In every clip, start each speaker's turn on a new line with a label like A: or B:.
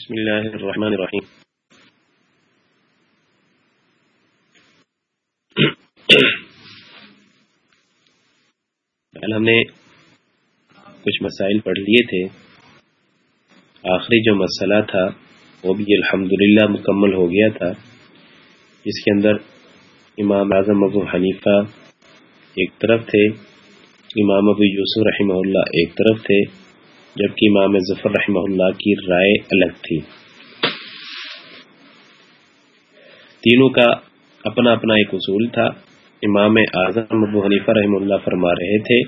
A: بسم اللہ الرحمن الرحیم ہم نے کچھ مسائل پڑھ لیے تھے. آخری جو مسئلہ تھا، وہ بھی الحمدللہ مکمل ہو گیا تھا، جس کے اندر امام اعظم ابو حنیفہ ایک طرف تھے، امام ابو یوسف رحمہ اللہ ایک طرف تھے جبکہ امام ظفر رحمہ اللہ کی رائے الگ تھی۔ تینوں کا اپنا اپنا ایک اصول تھا۔ امام اعظم ابو حنیفہ رحمہ اللہ فرما رہے تھے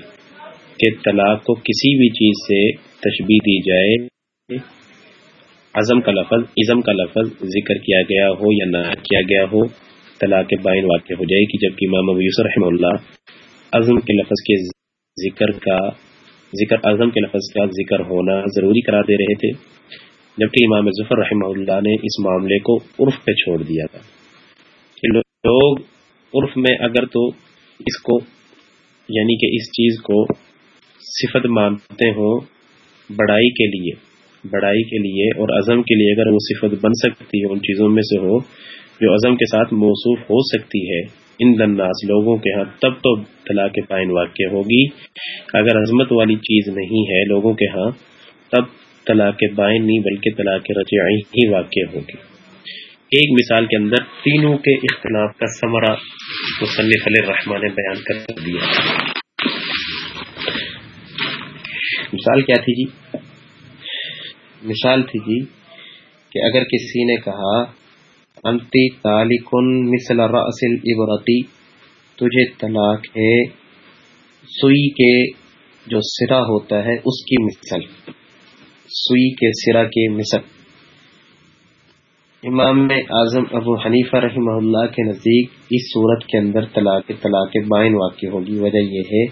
A: کہ طلاق کو کسی بھی چیز سے تشبیح دی جائے۔ عزم کا لفظ ازم کا لفظ ذکر کیا گیا ہو یا نہ کیا گیا ہو، طلاق بائن واقع ہو جائے گی۔ جبکہ امام ابو یوسف رحمہ اللہ عزم کے لفظ کے ذکر کا ذکر اعظم کے لفظ کا ذکر ہونا ضروری قرار دے رہے تھے، جبکہ امام ظفر رحمہ اللہ نے اس معاملے کو عرف پہ چھوڑ دیا تھا۔ کہ لوگ عرف میں اگر تو اس کو یعنی کہ اس چیز کو صفت مانتے ہوں بڑائی کے لیے، بڑائی کے لیے اور عزم کے لیے اگر وہ صفت بن سکتی ہے ان چیزوں میں سے ہو، جو عزم کے ساتھ موصوف ہو سکتی ہے ان دناس لوگوں کے ہاں تب تو طلاق پائن واقع ہوگی۔ اگر عظمت والی چیز نہیں ہے لوگوں کے ہاں تب طلاق بائن نہیں، بلکہ طلاق رجعی ہی واقع ہوگی۔ ایک مثال کے اندر تینوں کے اختلاف کا سمرا مصنف علیہ الرحمٰ نے بیان کر دیا۔ مثال کیا تھی جی؟ مثال تھی جی کہ اگر کسی نے کہا انتی تالکن مثل رأس العبرتی تجھے طلاق ہے. سوئی کے جو سرا ہوتا ہے، اس کی مثل. سوئی کے سرا کی مثل. امام اعظم ابو حنیفہ رحمہ اللہ کے نزدیک اس صورت کے اندر طلاق طلاق بائن واقع ہوگی. وجہ یہ ہے،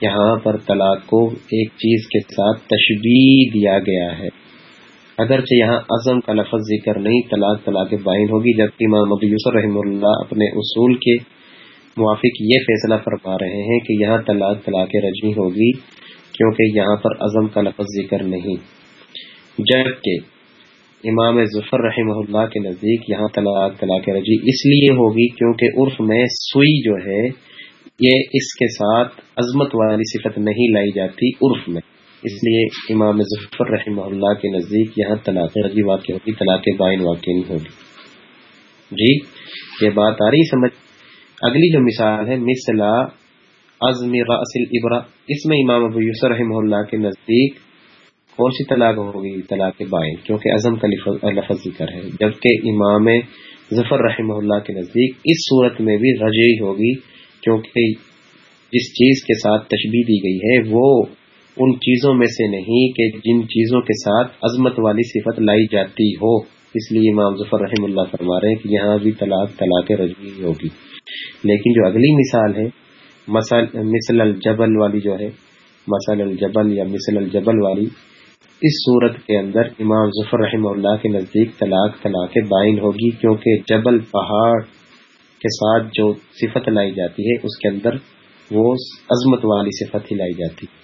A: یہاں پر طلاق کو ایک چیز کے ساتھ تشبیح دیا گیا ہے. اگرچہ یہاں عزم کا لفظ ذکر نہیں، طلاق طلاق بائن ہوگی، جبکہ امام ابو یوسف رحم اللہ اپنے اصول کے موافق یہ فیصلہ فرما رہے ہیں کہ یہاں طلاق طلاق رجنی ہوگی، کیونکہ یہاں پر عزم کا لفظ ذکر نہیں۔ جبکہ امام ظفر رحمہ اللہ کے نزدیک یہاں طلاق طلاق رجی اس لیے ہوگی کیونکہ عرف میں سوئی جو ہے، یہ اس کے ساتھ عظمت والی صفت نہیں لائی جاتی عرف میں۔ اس لیے امام ظفر رحمہ اللہ کے نزدیک یہاں طلاق رضی واقع ہوگی، طلاق بائن واقع نہیں ہوگی۔ جی یہ بات آ رہی سمجھ۔ اگلی جو مثال ہے مثلا عزم رأس الابرا اس میں امام ابو یوسف رحمہ اللہ کے نزدیک کون سی طلاق ہوگی؟ طلاق بائن کیونکہ عزم کا لفظ ذکر ہے۔ جبکہ امام ظفر رحمہ اللہ کے نزدیک اس صورت میں بھی رجعی ہوگی، کیونکہ جس چیز کے ساتھ تشبیح دی گئی ہے، وہ ان چیزوں میں سے نہیں کہ جن چیزوں کے ساتھ عظمت والی صفت لائی جاتی ہو۔ اس لیے امام ظفر رحم اللہ فرما رہے ہیں کہ یہاں بھی طلاق طلاق رجوی ہوگی۔ لیکن جو اگلی مثال ہے، مثل الجبل والی جو ہے مسل الجبل یا مثل الجبل والی، اس صورت کے اندر امام ظفر رحم اللہ کے نزدیک طلاق طلاق بائن ہوگی، کیونکہ جبل پہاڑ کے ساتھ جو صفت لائی جاتی ہے، اس کے اندر وہ عظمت والی صفت ہی لائی جاتی ہے۔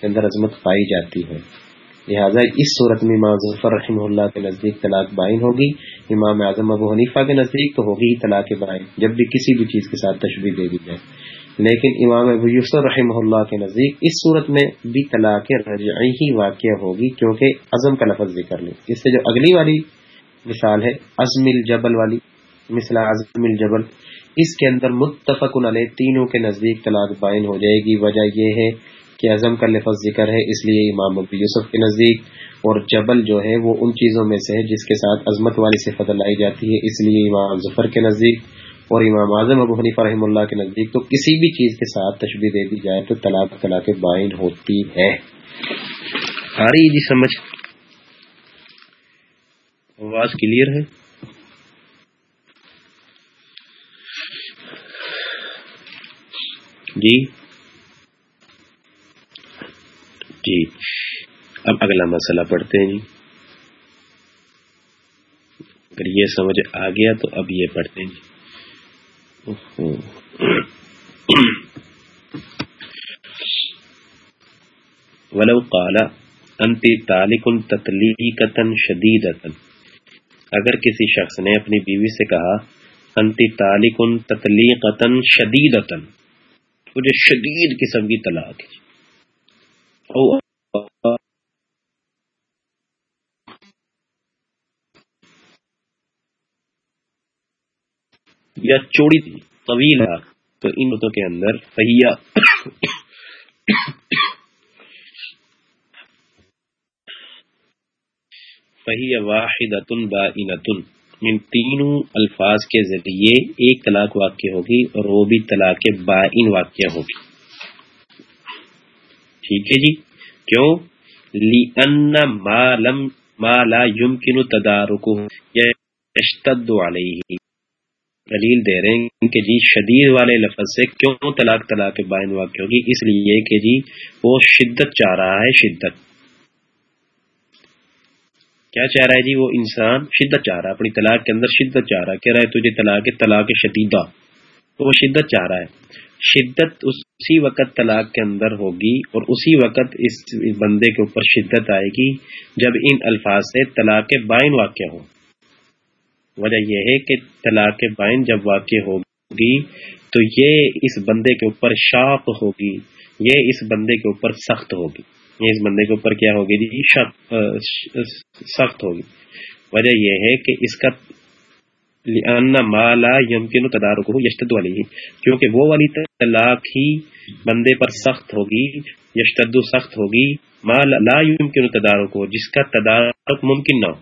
A: کے اندر عظمت پائی جاتی ہے۔ لہٰذا اس صورت میں امام ظفر رحمہ اللہ کے نزدیک طلاق بائن ہوگی، امام اعظم ابو حنیفہ کے نزدیک تو ہوگی ہی طلاق بائن، جب بھی کسی بھی چیز کے ساتھ تشبیح دے دی جائے۔ لیکن امام ابو یوسف رحمہ اللہ کے نزدیک اس صورت میں بھی طلاق رجعی ہی واقع ہوگی، کیونکہ عزم کا لفظ ذکر لیں۔ اس سے جو اگلی والی مثال ہے، عزم الجبل والی مثلا عزم الجبل، اس کے اندر متفق علیہ تینوں کے نزدیک طلاق بائن ہو جائے گی۔ وجہ یہ ہے کہ اعظم کا لفظ ذکر ہے، اس لیے امام ابو یوسف کے نزدیک اور جبل جو ہے وہ ان چیزوں میں سے ہے جس کے ساتھ عظمت والی صفت لائی جاتی ہے۔ اس لیے امام ظفر کے نزدیک اور امام اعظم ابو حنیفہ رحم اللہ کے نزدیک تو کسی بھی چیز کے ساتھ تشبیح دے دی جائے تو طلاق طلاق بائن ہوتی ہے۔ آ رہی جی سمجھ۔ آواز کلیئر ہے؟ جی۔ جی اب اگلا مسئلہ پڑھتے ہیں جی۔ اگر یہ سمجھ آ گیا تو اب یہ پڑھتے ہیں جی۔ ولو قال، انتی تالکن تتلیقتن شدیدتن اگر کسی شخص نے اپنی بیوی سے کہا، انتی تالکن تتلیقتن شدیدتن مجھے شدید قسم کی طلاق یا چوڑی تھی طویل تو ان بتوں کے اندر فہیا۔ فہی واحد ان تینوں الفاظ کے ذریعے ایک طلاق واقع ہوگی اور وہ بھی طلاق بائن واقع ہوگی۔ ٹھیک ہے جی؟ کیوں؟ لی ان ما لا يمكن تدارکه یشتد علیہ دلیل دے رہے ہیں کہ جی شدید والے لفظ سے کیوں طلاق طلاق بائن واقع ہوگی جی؟ اس لیے کہ جی وہ شدت چاہ رہا ہے، شدت۔ کیا چاہ رہا ہے جی؟ وہ انسان شدت چاہ رہا ہے، اپنی طلاق کے اندر شدت چاہ رہا ہے، کہہ رہا ہے تجھے طلاق طلاق شدیدہ۔ تو وہ شدت چاہ رہا ہے۔ شدت اس اسی وقت طلاق کے اندر ہوگی اور اسی وقت اس بندے کے اوپر شدت آئے گی جب ان الفاظ سے طلاق بائن واقع ہو وجہ یہ ہے کہ طلاق بائن جب واقع ہوگی تو یہ اس بندے کے اوپر شاپ ہوگی، یہ اس بندے کے اوپر سخت ہوگی۔ یہ اس بندے کے اوپر کیا ہوگی جی؟ سخت ہوگی۔ وجہ یہ ہے کہ اس کا مالا یمکن تدارک یشتد والی کیونکہ وہ والی طلاق ہی بندے پر سخت ہوگی یشتد سخت ہوگی۔ مالا لا یمکن تدارک ہو جس کا تدارک ممکن نہ ہو،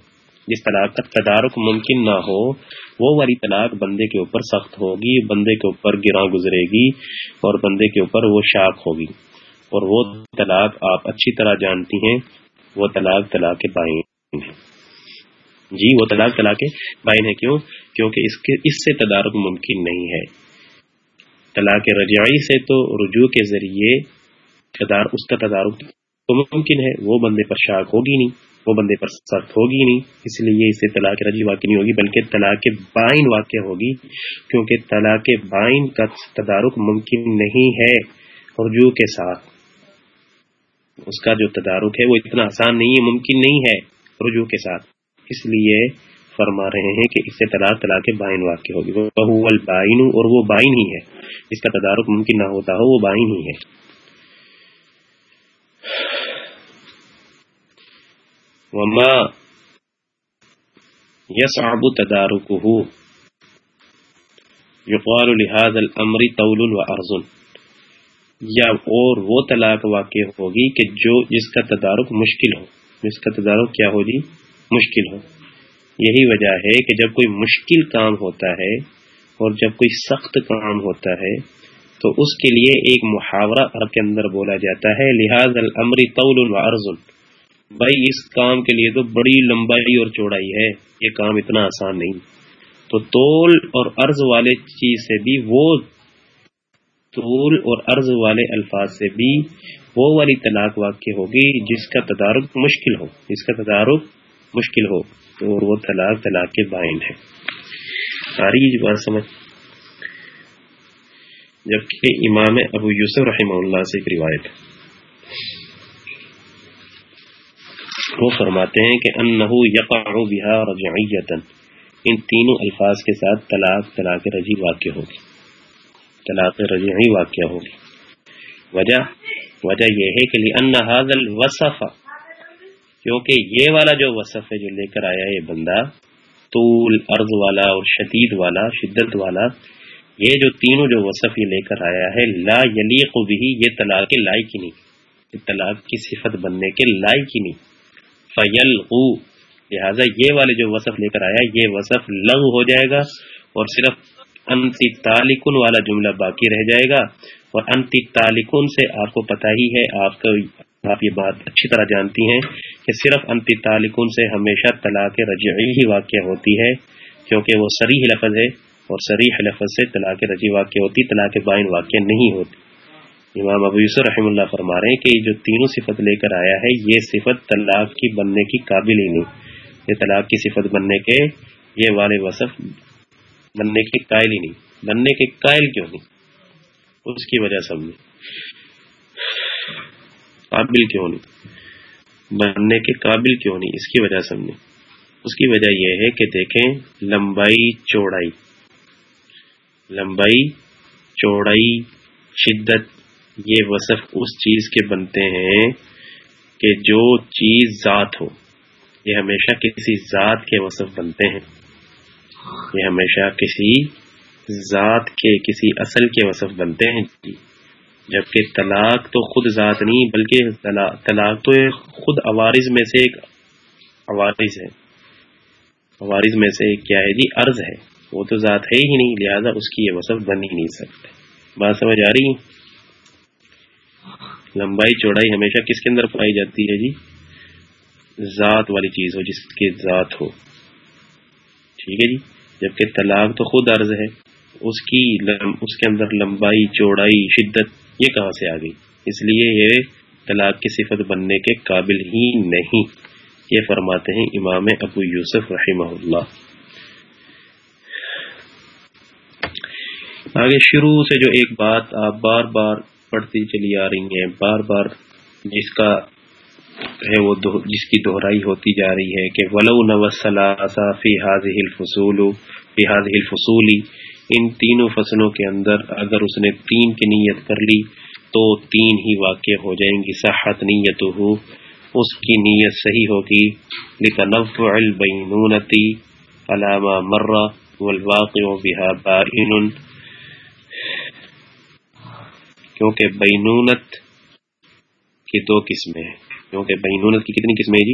A: جس طلاق کا تدارک ممکن نہ ہو، وہ والی طلاق بندے کے اوپر سخت ہوگی، بندے کے اوپر گراں گزرے گی اور بندے کے اوپر وہ شاک ہوگی۔ اور وہ طلاق آپ اچھی طرح جانتی ہیں، وہ طلاق طلاق بائن ہے جی وہ طلاق طلاق بائن ہے کیوں؟ کیونکہ اس کے، اس سے تدارک ممکن نہیں ہے۔ طلاق رجعی سے تو رجوع کے ذریعے اس کا تدارک تو ممکن ہے، وہ بندے پر شاک ہوگی نہیں، وہ بندے پر سخت ہوگی نہیں، اس لیے اسے طلاق رجی واقع نہیں ہوگی، بلکہ طلاق بائن واقع ہوگی، کیونکہ طلاق بائن کا تدارک ممکن نہیں ہے رجوع کے ساتھ۔ اس کا جو تدارک ہے وہ اتنا آسان نہیں ہے، ممکن نہیں ہے رجوع کے ساتھ۔ اس لیے فرما رہے ہیں کہ اس سے طلاق طلاق بائن واقع ہوگی۔ وہ البائن اور وہ بائن ہی ہے۔ اس کا تدارک ممکن نہ ہوتا ہو، وہ بائن ہی ہے۔ وما يصعب تداركه يقال لهذا الامر طول وارض یا اور وہ طلاق واقع ہوگی کہ جو جس کا تدارک مشکل ہو۔ جس کا تدارک کیا ہو جی مشکل ہو۔ یہی وجہ ہے کہ جب کوئی مشکل کام ہوتا ہے اور جب کوئی سخت کام ہوتا ہے، تو اس کے لیے ایک محاورہ عرب کے اندر بولا جاتا ہے، لہذا الامر طول و ارزن بھائی، اس کام کے لیے تو بڑی لمبائی اور چوڑائی ہے، یہ کام اتنا آسان نہیں۔ تو تول اور عرض والے چیز سے بھی وہ، طول اور عرض والے الفاظ سے بھی وہ والی طلاق واقع ہوگی جس کا تدارک مشکل ہو۔ جس کا تدارک مشکل ہو اور وہ طلاق طلاق کے بائن ہے۔ ساری بات سمجھ۔ جبکہ امام ابو یوسف رحمہ اللہ سے ایک روایت وہ فرماتے ہیں کہ انہو یقع بہا رجعیتا۔ ان تینوں الفاظ کے ساتھ طلاق طلاق رجی واقع ہوگی۔ طلاق رجعی واقع ہوگی۔ وجہ وجہ یہ ہے کہ لئن هذا الوصف کیونکہ یہ والا جو وصف ہے جو لے کر آیا یہ بندہ، طول، عرض والا اور شدید والا، شدت والا، یہ جو تینوں جو وصف یہ لے کر آیا ہے، لا یلیق بھی یہ طلاق کے لائق ہی نہیں۔ طلاق کی صفت بننے کے لائق ہی نہیں۔ فیل لہٰذا یہ والے جو وصف لے کر آیا، یہ وصف لغ ہو جائے گا اور صرف انتی تالکن والا جملہ باقی رہ جائے گا۔ اور انتی تالکن سے آپ کو پتہ ہی ہے، آپ کو آپ یہ بات اچھی طرح جانتی ہیں کہ صرف انتی تالکن سے ہمیشہ طلاق رجعی ہی واقع ہوتی ہے، کیونکہ وہ سریح لفظ ہے اور سریح لفظ سے طلاق رجی واقع ہوتی، طلاق بائن واقع نہیں ہوتی۔ امام ابو یوسف رحم اللہ فرما رہے ہیں کہ جو تینوں صفت لے کر آیا ہے، یہ صفت طلاق کی بننے کی قابل ہی نہیں۔ یہ طلاق کی صفت بننے کے، یہ والے وصف بننے کے قائل ہی نہیں۔ بننے کے قائل کیوں نہیں؟ اس کی وجہ سب قابل کیوں نہیں؟ بننے کے قابل کیوں نہیں؟ اس کی وجہ سمجھیں۔ اس کی وجہ یہ ہے کہ دیکھیں، لمبائی، چوڑائی۔ لمبائی، چوڑائی، شدت، یہ وصف اس چیز کے بنتے ہیں کہ جو چیز ذات ہو۔ یہ ہمیشہ کسی ذات کے وصف بنتے ہیں۔ یہ ہمیشہ کسی ذات کے، کسی اصل کے وصف بنتے ہیں۔ جی۔ جبکہ طلاق تو خود ذات نہیں بلکہ طلاق تو خود عوارض میں سے ایک عوارض ہے۔ عوارض میں سے کیا ہے جی؟ عرض ہے۔ وہ تو ذات ہے ہی نہیں، لہذا اس کی یہ وصف بن ہی نہیں سکتے۔ بات سمجھ آ رہی لمبائی چوڑائی ہمیشہ کس کے اندر پائی جاتی ہے جی؟ ذات والی چیز ہو، جس کی ذات ہو۔ ٹھیک ہے جی؟ جبکہ طلاق تو خود عرض ہے۔ اس کی اس کے اندر لمبائی، چوڑائی، شدت، یہ کہاں سے آ گئی؟ اس لیے یہ طلاق کی صفت بننے کے قابل ہی نہیں۔ یہ فرماتے ہیں امام ابو یوسف رحمہ اللہ۔ آگے شروع سے جو ایک بات آپ بار بار پڑھتی چلی آ رہی ہیں، بار بار جس کا ہے وہ جس کی دہرائی ہوتی جا رہی ہے کہ ولو نوسلاسا فی حاضح الفصول فی حاضح الفصولی ان تینوں فصلوں کے اندر اگر اس نے تین کی نیت کر لی تو تین ہی واقع ہو جائیں گی، صحت نیت ہو اس کی نیت صحیح ہوگی۔ لتنفع البینونتی علامہ مرہ والواقع بها بائن۔ کیونکہ بینونت کی دو قسمیں ہیں۔ کیونکہ بینونت کی کتنی قسمیں جی؟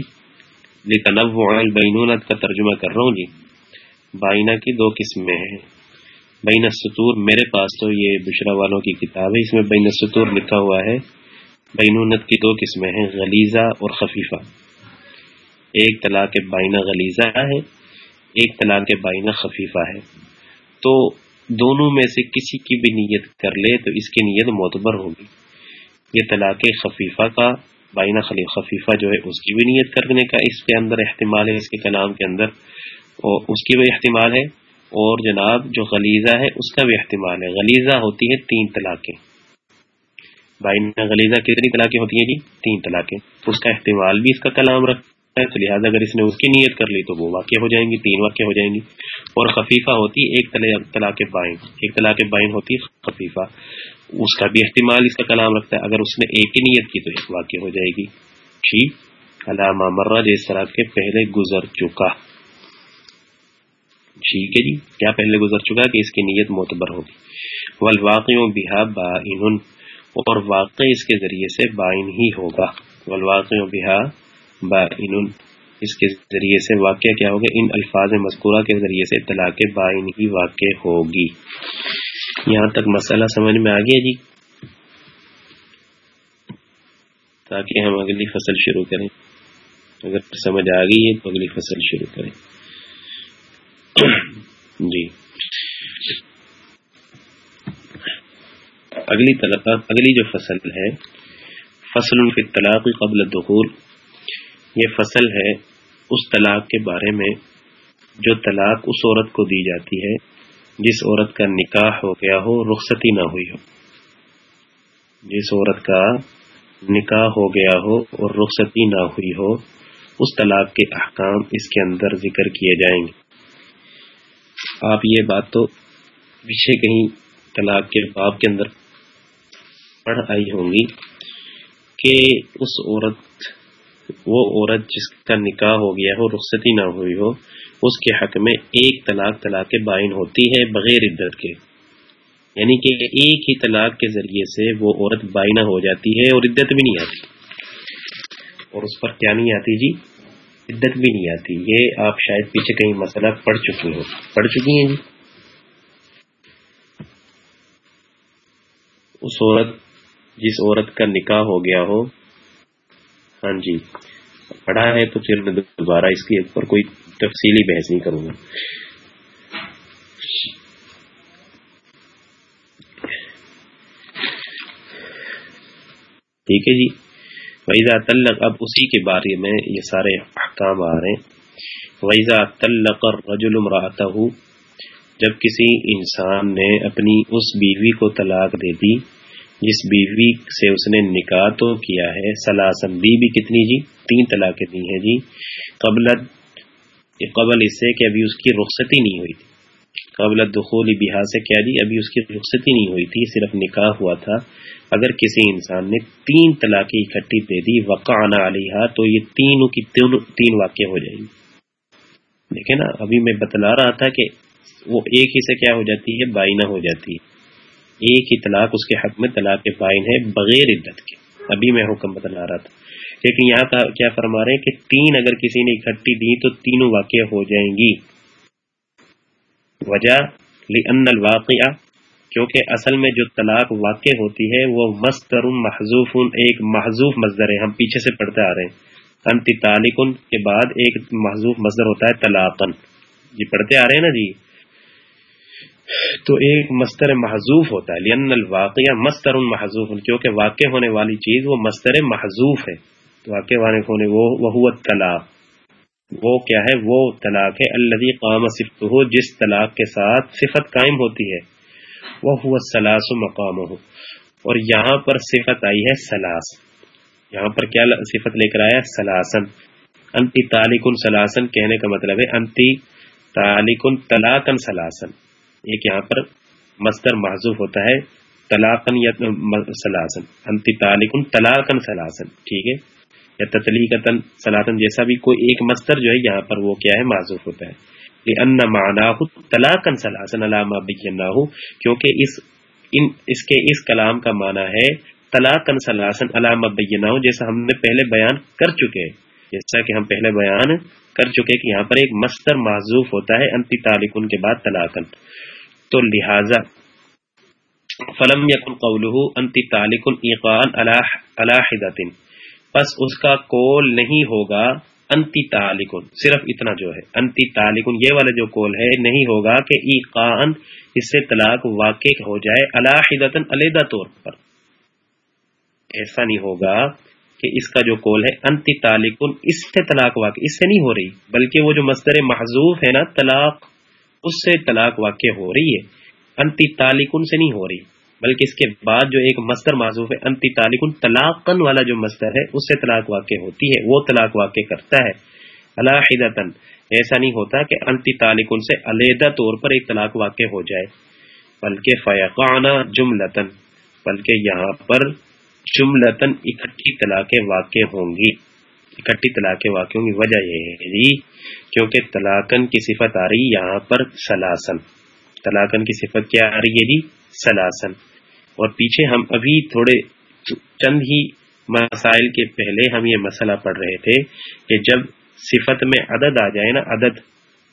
A: لتنوع البینونت کا ترجمہ کر رہا ہوں جی۔ بائنہ کی دو قسمیں ہیں۔ بین السطور، میرے پاس تو یہ بشرا والوں کی کتاب ہے، اس میں بین السطور لکھا ہوا ہے بینونت کی دو قسمیں ہیں غلیزہ اور خفیفہ۔ ایک طلاق بائنہ غلیزہ ہے، ایک طلاق بائنہ خفیفہ ہے۔ تو دونوں میں سے کسی کی بھی نیت کر لے تو اس کی نیت معتبر ہوگی۔ یہ طلاق خفیفہ کا، بائنہ خلی، خفیفہ جو ہے، اس کی بھی نیت کرنے کا اس کے اندر احتمال ہے، اس کے کلام کے اندر، اور اس کی بھی احتمال ہے۔ اور جناب جو غلیزہ ہے، اس کا بھی احتمال ہے۔ غلیزہ ہوتی ہے تین طلاقیں۔ بائن غلیزہ کتنی طلاقیں ہوتی ہیں جی؟ تین طلاقیں۔ اس کا احتمال بھی اس کا کلام رکھتا ہے۔ تو لہٰذا اگر اس نے اس کی نیت کر لی تو وہ واقع ہو جائیں گی، تین واقع ہو جائیں گی۔ اور خفیفہ ہوتی ہے ایک طلاق بائن ایک طلاق بائن ہوتی ہے خفیفہ۔ اس کا بھی احتمال اس کا کلام رکھتا ہے۔ اگر اس نے ایک ہی نیت کی تو ایک واقع ہو جائے گی۔ ٹھیک علامہ مرہ جس طرح کے پہلے گزر چکا۔ ٹھیک ہے جی۔ کیا پہلے گزر چکا کہ اس کی نیت معتبر ہوگی؟ والواقع بہا بائن۔ اور واقع اس کے ذریعے سے بائن ہی ہوگا۔ والواقع بہا بائن۔ اس کے ذریعے سے واقع کیا ہوگا؟ ان الفاظ مذکورہ کے ذریعے سے طلاق بائن ہی واقع ہوگی۔ یہاں تک مسئلہ سمجھ میں آ گیا جی۔ تاکہ ہم اگلی فصل شروع کریں۔ اگر سمجھ آ گئی ہے تو اگلی فصل شروع کریں جی اگلی اگلی جو فصل ہے، فصل فی طلاق قبل دخول یہ فصل ہے اس طلاق کے بارے میں جو طلاق اس عورت کو دی جاتی ہے، جس عورت کا نکاح ہو گیا ہو، رخصتی نہ ہوئی ہو۔ جس عورت کا نکاح ہو گیا ہو اور رخصتی نہ ہوئی ہو، اس طلاق کے احکام اس کے اندر ذکر کیے جائیں گے۔ آپ یہ بات تو پیچھے کہیں طلاق کے باب کے اندر پڑھ آئی ہوں گی کہ اس عورت، وہ عورت جس کا نکاح ہو گیا ہو، رخصتی نہ ہوئی ہو، اس کے حق میں ایک طلاق طلاق بائن ہوتی ہے بغیر عدت کے۔ یعنی کہ ایک ہی طلاق کے ذریعے سے وہ عورت بائنہ ہو جاتی ہے اور عدت بھی نہیں آتی۔ اور اس پر کیا نہیں آتی جی؟ عدت بھی نہیں آتی۔ یہ آپ شاید پیچھے کہیں مسئلہ پڑھ چکی ہو پڑھ چکی ہیں جی؟ اس عورت جس عورت کا نکاح ہو گیا ہو۔ ہاں جی پڑھا ہے تو پھر میں دوبارہ اس کے اوپر کوئی تفصیلی بحث نہیں کروں گا۔ ٹھیک ہے جی۔ ویزا تلق، اب اسی کے بارے میں یہ سارے احکام آ رہے ہیں۔ ویزا تلق رجل امراطہ جب کسی انسان نے اپنی اس بیوی کو طلاق دے دی جس بیوی سے اس نے نکاح تو کیا ہے؟ سلاسن بیوی کتنی جی؟ تین طلاقیں دی ہیں جی۔ قبل قبل اس سے کہ ابھی اس کی رخصتی نہیں ہوئی تھی۔ قبل دخول بہا سے کیا جی؟ ابھی اس کی رخصتی نہیں ہوئی تھی، صرف نکاح ہوا تھا۔ اگر کسی انسان نے تین طلاقیں اکٹھی دے دی، وقعنا علیہ تو یہ تینوں کی تین واقع ہو جائیں گی دیکھیں نا، ابھی میں بتلا رہا تھا کہ وہ ایک ہی سے کیا ہو جاتی ہے؟ بائنا ہو جاتی ہے۔ ایک ہی طلاق اس کے حق میں طلاق بائن ہے بغیر عدت کے۔ ابھی میں حکم بتلا رہا تھا۔ لیکن یہاں کیا فرما رہے ہیں کہ تین اگر کسی نے اکٹھی دی تو تینوں واقع ہو جائیں گی۔ وجہ لأن الواقعہ کیونکہ اصل میں جو طلاق واقع ہوتی ہے وہ مستر محضوف ایک محضوف مصدر ہے۔ ہم پیچھے سے پڑھتے آ رہے ہیں۔ انتی تالکن کے بعد ایک محضوف مصدر ہوتا ہے طلاقن جی پڑھتے آ رہے ہیں نا جی؟ تو ایک مستر محضوف ہوتا ہے لین الواقع مستر محضوف کیونکہ واقع ہونے والی چیز وہ مستر محضوف ہے۔ واقع ہونے وہ طلاق۔ وہ کیا ہے؟ وہ طلاق ہے اللہ قام صفت ہو جس طلاق کے ساتھ صفت قائم ہوتی ہے۔ وہ ہوا سلاس و مقام ہو اور یہاں پر صفت آئی ہے سلاس۔ یہاں پر کیا صفت لے کر آیا؟ سلاسن۔ انتی تالکن سلاسن کہنے کا مطلب ہے، انتی تالکن طلاقن سلاسن۔ ایک یہاں پر مستر محضوف ہوتا ہے طلاقن یا سلاسن انتی تالکن طلاقن سلاسن ٹھیک ہے؟ یا تطلیقتن سلاسن جیسا بھی کوئی ایک مستر جو ہے یہاں پر وہ کیا ہے معذوف ہوتا ہے۔ لأن معناه طلاقن سلاسن علامہ بیناہو کیونکہ اس، ان، اس کے اس کلام کا معنی ہے طلاقن سلاسن علامہ بیناہو جیسا ہم نے پہلے بیان کر چکے جیسا کہ ہم پہلے بیان کر چکے کہ یہاں پر ایک مستر معذوف ہوتا ہے، انتی تالکن کے بعد طلاقن تو لہذا فلم یقن قول انتی تالکن ایقان الحدت پس اس کا کول نہیں ہوگا انتی تالکن صرف اتنا جو ہے۔ انتی تالکن یہ والا جو کول ہے، نہیں ہوگا کہ ایقان اس سے طلاق واقع ہو جائے الحدت علیحدہ طور پر۔ ایسا نہیں ہوگا کہ اس کا جو کول ہے، انتی تالکن اس سے طلاق واقع، اس سے نہیں ہو رہی۔ بلکہ وہ جو مصدر محضوف ہے نا، طلاق اس سے طلاق واقع ہو رہی ہے۔ انتی تالکن سے نہیں ہو رہی، بلکہ اس کے بعد جو ایک مستر معذوف ہے، انتی تالکن طلاقن والا جو مستر ہے، اس سے طلاق واقع ہوتی ہے، وہ طلاق واقع کرتا ہے۔ الحدن ایسا نہیں ہوتا کہ انتی تالکن سے علیحدہ طور پر ایک طلاق واقع ہو جائے، بلکہ فیقانہ جملتن بلکہ یہاں پر جملتن اکٹھی طلاقیں واقع ہوں گی۔ اکٹھی طلاقیں واقع ہوں گی وجہ یہ ہے جی کیونکہ طلاقن کی صفت آ رہی یہاں پر سلاسن طلاقن کی صفت کیا آ رہی ہے جی؟ سلاسن اور پیچھے ہم ابھی تھوڑے چند ہی مسائل کے پہلے ہم یہ مسئلہ پڑھ رہے تھے کہ جب صفت میں عدد آ جائے نا عدد،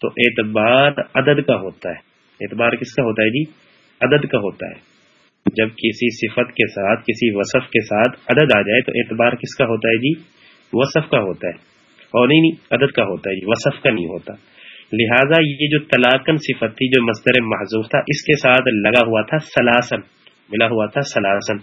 A: تو اعتبار عدد کا ہوتا ہے۔ اعتبار کس کا ہوتا ہے جی؟ عدد کا ہوتا ہے۔ جب کسی صفت کے ساتھ، کسی وصف کے ساتھ عدد آ جائے تو اعتبار کس کا ہوتا ہے جی؟ وصف کا ہوتا ہے اور نہیں نہیں، عدد کا ہوتا ہے وصف کا نہیں ہوتا۔ لہذا یہ جو طلاقن صفت تھی، جو مصدر محضوف تھا، اس کے ساتھ لگا ہوا تھا سلاسن ملا ہوا تھا سلاسن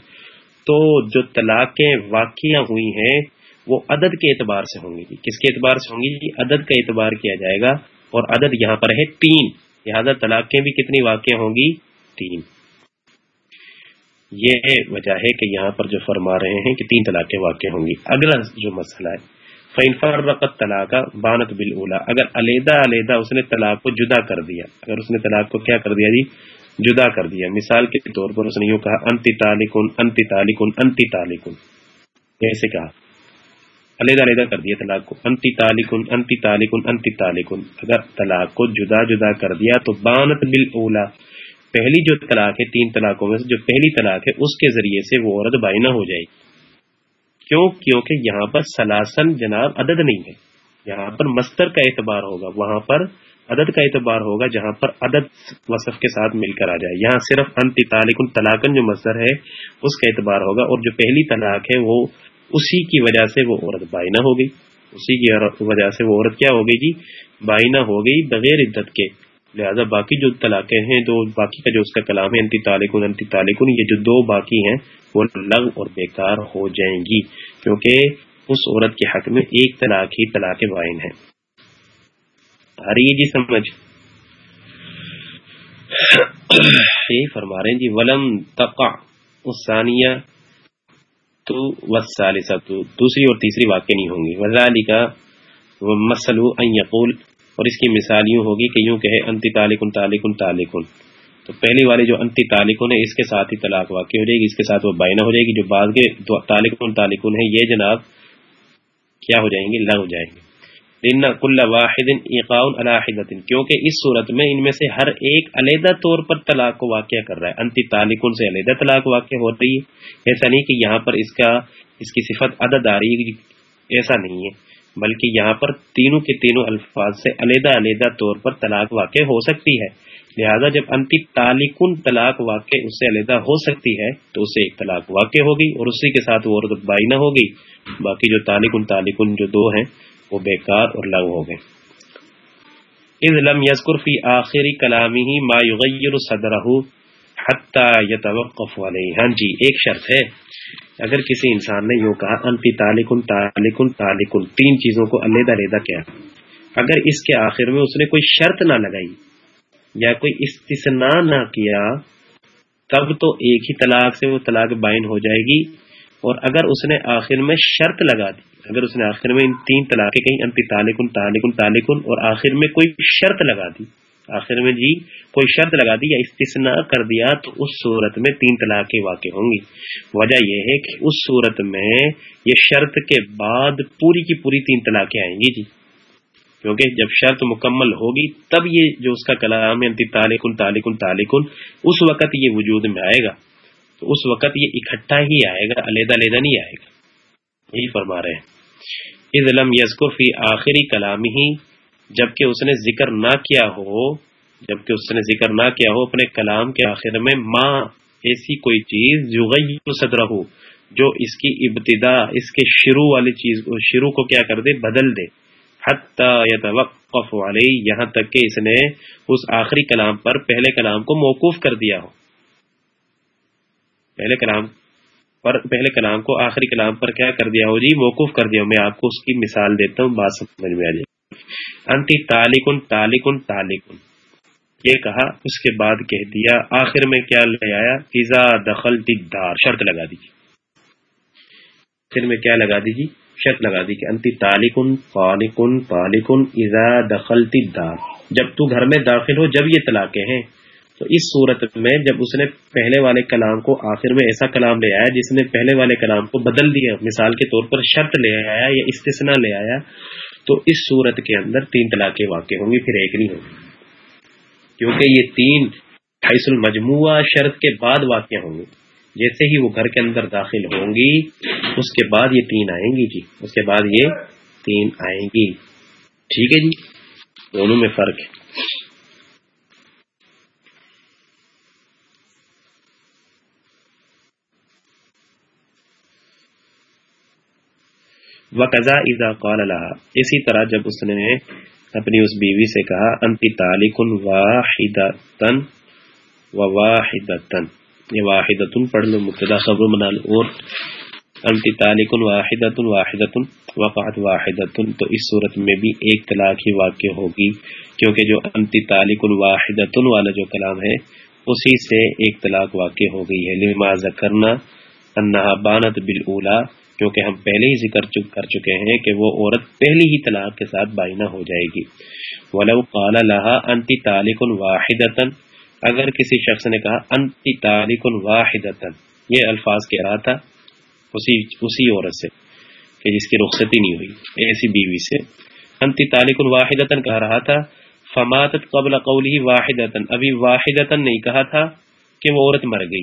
A: تو جو طلاقیں واقع ہوئی ہیں، وہ عدد کے اعتبار سے ہوں گی۔ کس کے اعتبار سے ہوں گی؟ جی، عدد کا اعتبار کیا جائے گا۔ اور عدد یہاں پر ہے تین۔ لہذا طلاقیں بھی کتنی واقع ہوں گی؟ تین۔ یہ وجہ ہے کہ یہاں پر جو فرما رہے ہیں کہ تین طلاقیں واقع ہوں گی۔ اگلا جو مسئلہ ہے فینفار رقط طلاق بانت بل اگر علیحدہ علیحدہ اس نے طلاق کو جدا کر دیا، اگر اس نے طلاق کو کیا کر دیا جی؟ جدا کر دیا۔ مثال کے طور پر اس نے یوں کہا، انتی تالکن انتی تالکن انتی تالکن ایسے کہا؟ علیحدہ علیحدہ کر دیا طلاق کو۔ انتی تالکن انتی تالکن انتی تالکن اگر طلاق کو جدا جدا کر دیا تو بانت بل اولا پہلی جو طلاق ہے، تین طلاقوں میں سے جو پہلی طلاق ہے، اس کے ذریعے سے وہ عورت بائنا ہو جائے گی۔ کیوں؟ کیونکہ یہاں پر سلاسن جناب عدد نہیں ہے۔ یہاں پر مستر کا اعتبار ہوگا، وہاں پر عدد کا اعتبار ہوگا جہاں پر عدد وصف کے ساتھ مل کر آ جائے۔ یہاں صرف انتی تعلق طلاقن جو مصدر ہے، اس کا اعتبار ہوگا اور جو پہلی طلاق ہے، وہ اسی کی وجہ سے وہ عورت بائنا ہو گئی۔ اسی کی وجہ سے وہ عورت کیا ہو گئی جی؟ بائنا ہو گئی، بغیر عدت کے۔ لہٰذا باقی جو طلاقیں ہیں تو باقی کا جو اس کا کلام ہے، انتی تعلق انتی تعلق یہ جو دو باقی ہیں، وہ لغ اور بیکار ہو جائیں گی، کیونکہ اس عورت کے حق میں ایک طلاق ہی طلاق وائن ہے۔ آ رہی ہے جی سمجھ۔ یہ فرما رہے ہیں جی ولم تقع ثانیہ تو وسالسہ تو دوسری اور تیسری واقع نہیں ہوں گی۔ وزالی کا مسلو ان یقول اور اس کی مثال یوں ہوگی کہ یوں کہے، انتی تالکن تالکن تالکن۔ تو پہلی والی جو انتی تالکن ہے، اس کے ساتھ ہی طلاق واقع ہو جائے گی، اس کے ساتھ وہ بائنا ہو جائے گی، جو بعد کے تالکن تالکن ہے یہ جناب کیا ہو جائیں گے؟ لگ جائیں گے۔ کل واحد کیونکہ اس صورت میں ان میں سے ہر ایک علیحدہ طور پر طلاق کو واقع کر رہا ہے۔ انتی تالکن سے علیحدہ طلاق واقع ہو رہی ہے۔ ایسا نہیں کہ یہاں پر اس کا، اس کی صفت عدد آ رہی ہے ایسا نہیں ہے۔ بلکہ یہاں پر تینوں کے تینوں الفاظ سے علیحدہ علیحدہ طور پر طلاق واقع ہو سکتی ہے۔ لہذا جب انتی تالکن طلاق واقع اس سے علیحدہ ہو سکتی ہے، تو اس سے ایک طلاق واقع ہوگی اور اسی کے ساتھ وہ عورت بائنہ ہوگی۔ باقی جو تالکن تالکن جو دو ہیں، وہ بیکار اور لغو ہو گئے۔ اذ لم یذکر فی آخری کلامی ہی ما یغیر صدرہ۔ حتی یتوقف علیہ ہاں جی ایک شرط ہے۔ اگر کسی انسان نے یوں کہا انتی تالکن تالکن تالکن، تین چیزوں کو علیحدہ علیحدہ کیا۔ اگر اس کے آخر میں اس نے کوئی شرط نہ لگائی یا کوئی استثناء نہ کیا، تب تو ایک ہی طلاق سے وہ طلاق بائن ہو جائے گی۔ اور اگر اس نے آخر میں شرط لگا دی، اگر اس نے آخر میں ان تین طلاقیں کہیں انتی تالکن تالکن تالکن، اور آخر میں کوئی شرط لگا دی آخر میں جی کوئی شرط لگا دی یا استثناء کر دیا تو اس صورت میں تین طلاقیں واقع ہوں گی۔ وجہ یہ ہے کہ اس صورت میں یہ شرط کے بعد پوری کی پوری تین طلاقیں آئیں گی جی۔ کیونکہ جب شرط مکمل ہوگی تب یہ جو اس کا کلام انتی یعنی تالکن تالکن تالکن اس وقت یہ وجود میں آئے گا۔ تو اس وقت یہ اکٹھا ہی آئے گا، علیحدہ علیحدہ نہیں آئے گا۔ یہی فرما رہے ہیں۔ ازلم یزکر فی آخری کلام ہی جبکہ اس نے ذکر نہ کیا ہو، جبکہ اس نے ذکر نہ کیا ہو، اپنے کلام کے آخر میں ماں ایسی کوئی چیز صدر ہو جو اس کی ابتدا، اس کے شروع والی چیز، شروع کو کیا کر دے، بدل دے۔ علیہ، یہاں تک کہ اس نے اس آخری کلام پر پہلے کلام کو موقوف کر دیا ہو۔ پہلے کلام پر، پہلے کلام کو آخری کلام پر کیا کر دیا ہو؟ جی موقوف کر دیا ہو۔ میں آپ کو اس کی مثال دیتا ہوں، بات سمجھ میں آ جائے۔ انتی تالکن تالکن تالکن۔ یہ کہا، اس کے بعد کہہ دیا، آخر میں کیا لے آیا؟ فضا دخل دار شرط لگا دیجیے آخر میں کیا لگا دیجیے شرط لگا دی کہ انتی تالکن پالکن پالکن ازا دخل دار جب تو گھر میں داخل ہو، جب یہ طلاقیں ہیں، تو اس صورت میں جب اس نے پہلے والے کلام کو آخر میں ایسا کلام لے آیا، جس نے پہلے والے کلام کو بدل دیا، مثال کے طور پر شرط لے آیا یا استثنا لے آیا تو اس صورت کے اندر تین طلاقیں واقع ہوں گی، پھر ایک نہیں ہوگی۔ کیونکہ یہ تین حیث المجموعہ شرط کے بعد واقع ہوں گی۔ جیسے ہی وہ گھر کے اندر داخل ہوں گی، اس کے بعد یہ تین آئیں گی جی۔ اس کے بعد یہ تین آئیں گی۔ ٹھیک ہے جی؟ دونوں میں فرق ہے۔ وقضا ازا قال اللہ اسی طرح جب اس نے اپنی اس بیوی سے کہا، انتی تالکن واحد و واحد یہ واحد پڑھ لو، مبتدا خبر منا لو۔ اور انتی تالکن واحد واحد وقعت واحد تو اس صورت میں بھی ایک طلاق ہی واقع ہوگی، کیونکہ جو انتی تالکن واحد والا جو کلام ہے، اسی سے ایک طلاق واقع ہو گئی ہے۔ لما ذکرنا انہا بانت بالاولا کیونکہ ہم پہلے ہی ذکر کر چکے ہیں کہ وہ عورت پہلی ہی طلاق کے ساتھ بائنا ہو جائے گی۔ ولو قال لها انت طالق واحدتا اگر کسی شخص نے کہا انت طالق واحدتا یہ الفاظ کہہ رہا تھا اسی اسی عورت سے کہ جس کی رخصتی نہیں ہوئی، ایسی بیوی سے۔ انت طالق واحدتا کہہ رہا تھا، فماتت قبل قوله واحدتا ابھی واحدتا نہیں کہا تھا کہ وہ عورت مر گئی۔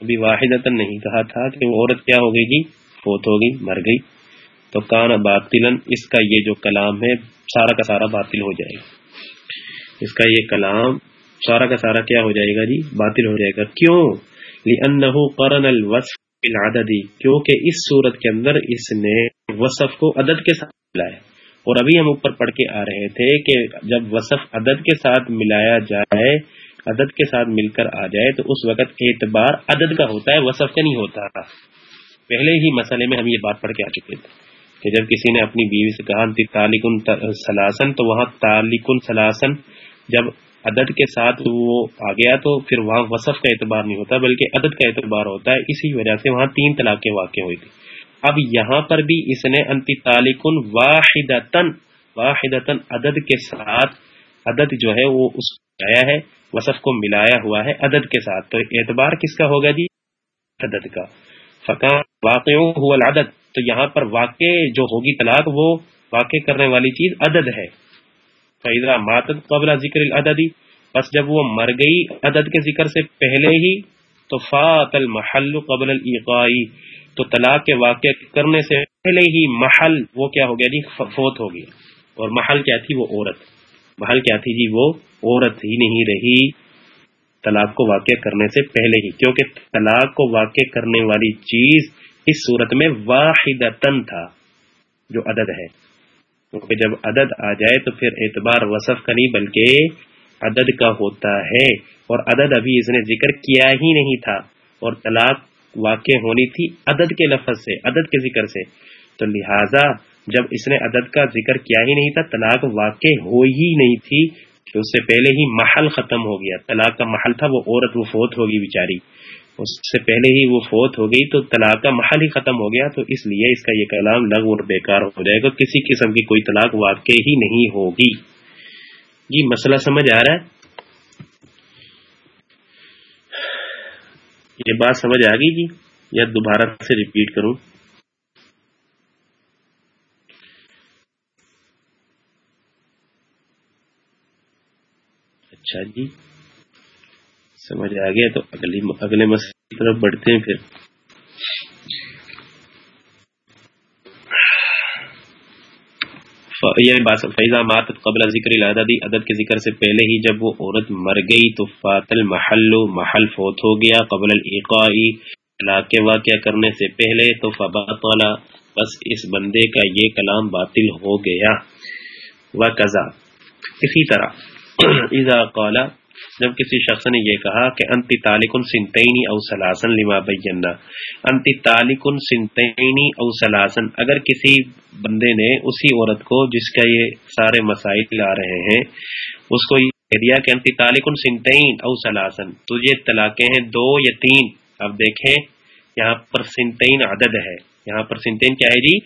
A: ابھی واحدتا نہیں کہا تھا کہ وہ عورت کیا ہو گئی جی؟ جی فوت ہوگی، مر گئی۔ تو کان باطل اس کا یہ جو کلام ہے، سارا کا سارا باطل ہو جائے گا۔ اس کا یہ کلام سارا کا سارا کیا ہو جائے گا جی؟ باطل ہو جائے گا۔ کیوں؟ قرن الوصف العددی کیونکہ اس صورت کے اندر اس نے وصف کو عدد کے ساتھ ملایا۔ اور ابھی ہم اوپر پڑھ کے آ رہے تھے کہ جب وصف عدد کے ساتھ ملایا جائے، عدد کے ساتھ مل کر آ جائے، تو اس وقت اعتبار عدد کا ہوتا ہے، وصف کا نہیں ہوتا۔ پہلے ہی مسئلے میں ہم یہ بات پڑھ کے آ چکے تھے کہ جب کسی نے اپنی بیوی سے کہا تالکن سلاسن، تو وہاں تالکن سلاسن، جب عدد کے ساتھ وہ آ گیا تو پھر وہاں وصف کا اعتبار نہیں ہوتا، بلکہ عدد کا اعتبار ہوتا ہے، اسی وجہ سے وہاں تین طلاقیں واقع ہوئی تھی اب یہاں پر بھی اس نے انتی تالکن واحد واحد عدد کے ساتھ، عدد جو ہے وہ اس آیا ہے، وصف کو ملایا ہوا ہے عدد کے ساتھ۔ تو اعتبار کس کا ہوگا جی؟ عدد کا۔ واقع ہوا العدد۔ تو یہاں پر واقع جو ہوگی طلاق، وہ واقع کرنے والی چیز عدد ہے۔ فیضا ماتد قبل ذکر العددی بس جب وہ مر گئی عدد کے ذکر سے پہلے ہی، تو فات المحل قبل القائی تو طلاق کے واقع کرنے سے پہلے ہی محل، وہ کیا ہو گیا جی؟ فوت ہو گیا اور محل کیا تھی؟ وہ عورت۔ محل کیا تھی جی؟ وہ عورت ہی نہیں رہی۔ طلاق کو واقع کرنے سے پہلے ہی، کیونکہ طلاق کو واقع کرنے والی چیز اس صورت میں واحد تھا، جو عدد ہے۔ کیونکہ جب عدد آ جائے تو پھر اعتبار وصف کا نہیں، بلکہ عدد کا ہوتا ہے۔ اور عدد ابھی اس نے ذکر کیا ہی نہیں تھا، اور طلاق واقع ہونی تھی عدد کے لفظ سے، عدد کے ذکر سے۔ تو لہذا جب اس نے عدد کا ذکر کیا ہی نہیں تھا، طلاق واقع ہو ہی نہیں تھی۔ کہ اس سے پہلے ہی محل ختم ہو گیا، طلاق کا محل تھا، وہ عورت وہ فوت ہوگی بیچاری۔ اس سے پہلے ہی وہ فوت ہو گئی تو طلاق کا محل ہی ختم ہو گیا، تو اس لیے اس کا یہ کلام لغ اور بیکار ہو جائے گا، کسی قسم کی کوئی طلاق واقع ہی نہیں ہوگی۔ جی مسئلہ سمجھ آ رہا ہے؟ یہ بات سمجھ آ گئی جی یا دوبارہ سے ریپیٹ کروں؟ اچھا جی۔ سمجھ آ گیا تو اگلی اگلے مسئلے کی طرف بڑھتے ہیں پھر۔ یہ یعنی بات فیضا مات قبل ذکر العددی عدد کے ذکر سے پہلے ہی جب وہ عورت مر گئی تو فاتل محل محل فوت ہو گیا قبل القاعی طلاق کے واقعہ کرنے سے پہلے تو فبات والا بس اس بندے کا یہ کلام باطل ہو گیا۔ وہ اسی طرح۔ اذا قالا جب کسی شخص نے یہ کہا کہ انتی تالکن سنتینی او سلاسن لما بینا انتی تالکن سنتینی او سلاسن اگر کسی بندے نے اسی عورت کو جس کا یہ سارے مسائل لا رہے ہیں، اس کو یہ کہہ دیا کہ انتی تالکن سنتین او سلاسن تو یہ طلاقیں ہیں دو یا تین اب دیکھیں، یہاں پر سنتین عدد ہے۔ یہاں پر سنتین کیا ہے جی؟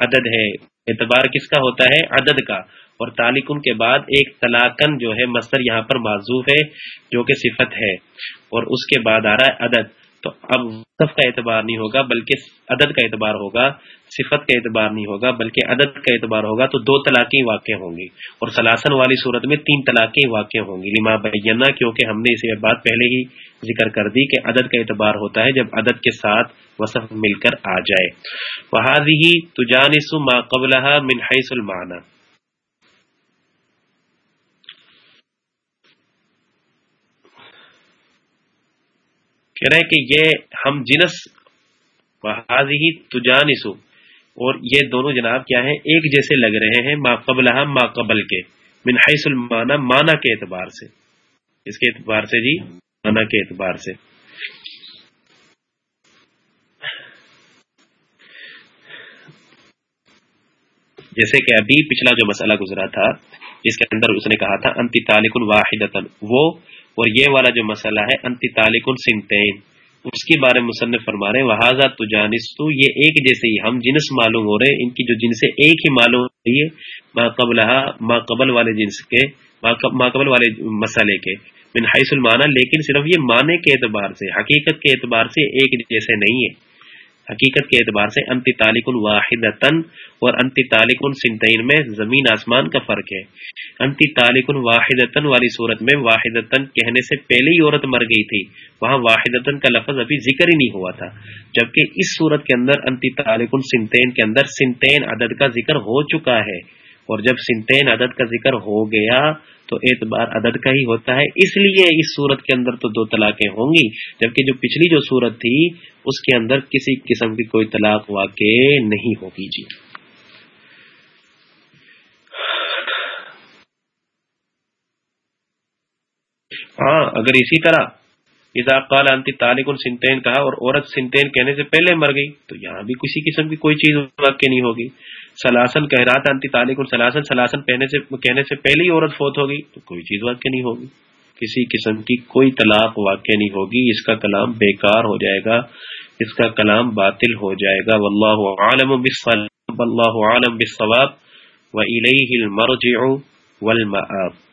A: عدد ہے۔ اعتبار کس کا ہوتا ہے؟ عدد کا۔ اور تالکن کے بعد ایک طلاقن جو ہے مستر یہاں پر معذوف ہے جو کہ صفت ہے اور اس کے بعد آ رہا ہے عدد۔ تو اب وصف کا اعتبار نہیں ہوگا بلکہ عدد کا اعتبار ہوگا، صفت کا اعتبار نہیں ہوگا بلکہ عدد کا اعتبار ہوگا، تو دو طلاقیں واقع ہوں گی۔ اور سلاسن والی صورت میں تین طلاقیں واقع ہوں گی۔ لما بینا کیونکہ ہم نے اسی بات پہلے ہی ذکر کر دی کہ عدد کا اعتبار ہوتا ہے جب عدد کے ساتھ وصف مل کر آ جائے۔ وہاں ہی تجانس ما قبل منحص المعنی کہہ رہے کہ یہ ہم جنس ہی تجانسو اور یہ دونوں جناب کیا ہیں؟ ایک جیسے لگ رہے ہیں، ما قبل ما قبل کے۔ من حیث المانا، مانا کے اعتبار سے۔ اس کے اعتبار سے جی مانا کے اعتبار سے۔ جیسے کہ ابھی پچھلا جو مسئلہ گزرا تھا جس کے اندر اس نے کہا تھا، انتی تالک الواحد وہ اور یہ والا جو مسئلہ ہے، انتی تالک السنتین اس کے بارے میں مصنف فرما رہے وہذا تو جانستو یہ ایک جیسے ہی ہم جنس معلوم ہو رہے ہیں، ان کی جو جنسیں ایک ہی معلوم ہو رہی ہے، ما قبل ما قبل والے جنس کے، ما قبل والے مسئلے کے۔ من حیث المانا لیکن صرف یہ معنی کے اعتبار سے، حقیقت کے اعتبار سے ایک جیسے نہیں ہے۔ حقیقت کے اعتبار سے انتی تالک واحد اور انتی تالک سنتین میں زمین آسمان کا فرق ہے۔ انتی تالک واحد والی صورت میں واحد کہنے سے پہلے ہی عورت مر گئی تھی، وہاں واحد کا لفظ ابھی ذکر ہی نہیں ہوا تھا، جبکہ اس صورت کے اندر انتی تالک سنتین کے اندر سنتین عدد کا ذکر ہو چکا ہے۔ اور جب سنتین عدد کا ذکر ہو گیا تو اعتبار عدد کا ہی ہوتا ہے۔ اس لیے اس صورت کے اندر تو دو طلاقیں ہوں گی، جبکہ جو پچھلی جو صورت تھی، اس کے اندر کسی قسم کی کوئی طلاق واقع نہیں ہوگی۔ جی۔ ہاں اگر اسی طرح قال انتی تالک سنتین کہا اور عورت سنتین کہنے سے پہلے مر گئی، تو یہاں بھی کسی قسم کی کوئی چیز واقع نہیں ہوگی۔ سلاسل کہہ رہا تھا انتی تالک سلاسن سلاسل پہنے سے، کہنے سے پہلے ہی عورت فوت ہوگی تو کوئی چیز واقع نہیں ہوگی۔ کسی قسم کی کوئی طلاق واقع نہیں ہوگی، اس کا کلام بیکار ہو جائے گا، اس کا کلام باطل ہو جائے گا۔ واللہ عالم بالصواب، واللہ عالم بالصواب و المرجع والمآب۔